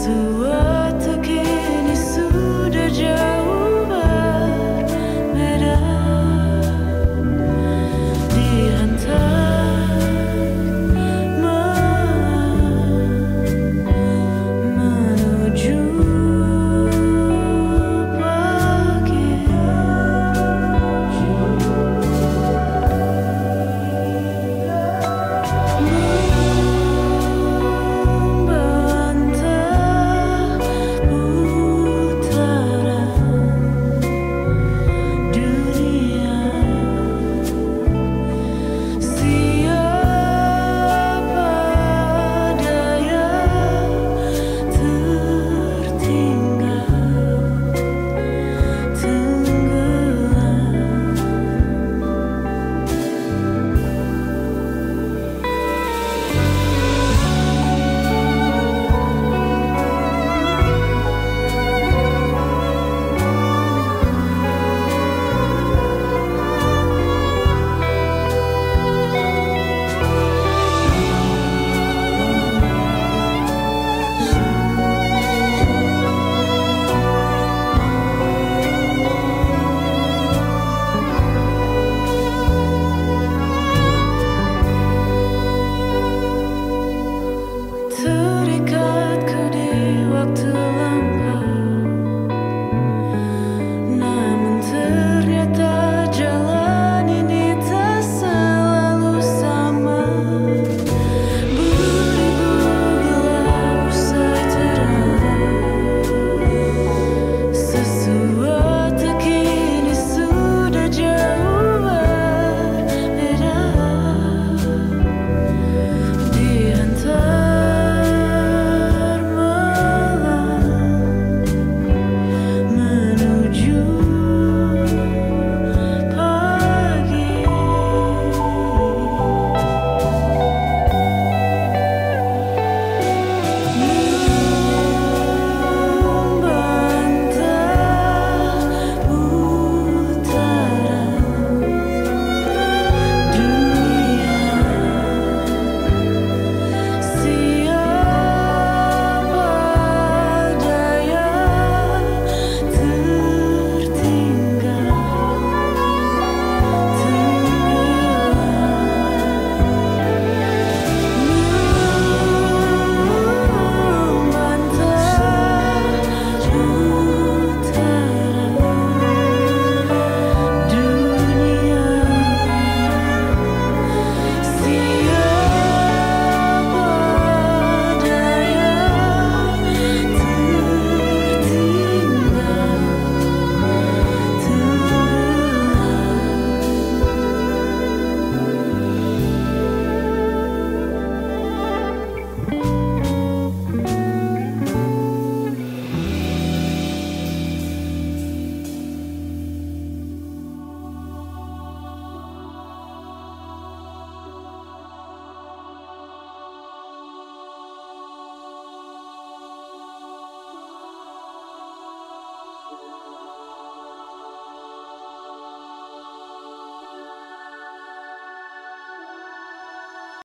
so